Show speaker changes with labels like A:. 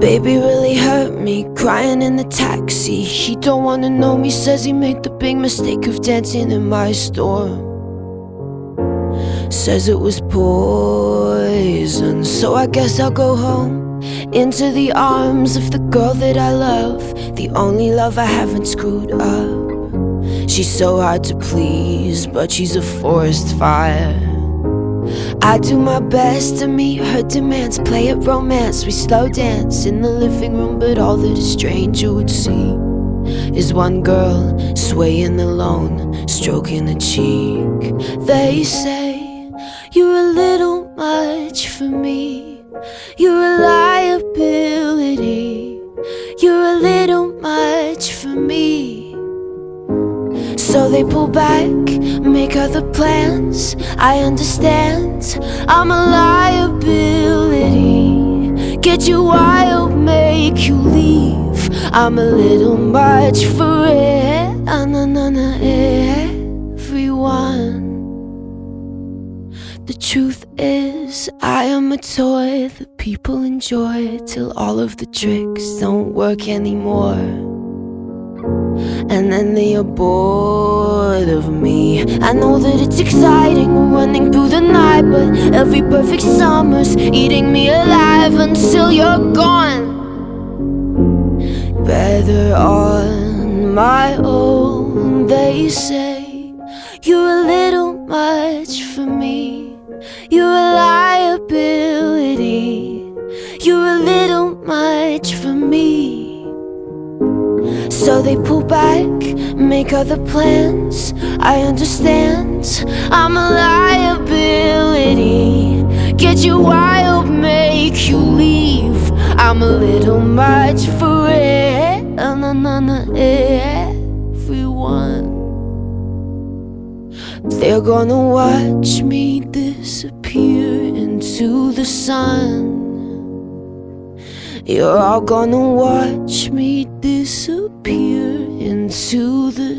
A: Baby really hurt me, crying in the taxi. He don't wanna know me, says he made the big mistake of dancing in my store. Says it was poison, so I guess I'll go home. Into the arms of the girl that I love, the only love I haven't screwed up. She's so hard to please, but she's a forest fire. I do my best to meet her demands, play it romance. We slow dance in the living room, but all that a stranger would see is one girl swaying alone, stroking a cheek. They say you're a little much for me, you're a liability, you're a little They pull back, make other plans. I understand, I'm a liability. Get you wild, make you leave. I'm a little much for it. Everyone. The truth is, I am a toy that people enjoy till all of the tricks don't work anymore. And then they are bored of me. I know that it's exciting running through the night, but every perfect summer's eating me alive until you're gone. Better on my own, they say. You're a little much for me. You're a liability. You're a little much for me. So they pull back, make other plans. I understand, I'm a liability. Get you wild, make you leave. I'm a little much for it. Everyone. They're gonna watch me disappear into the sun. You're all gonna watch me disappear into the.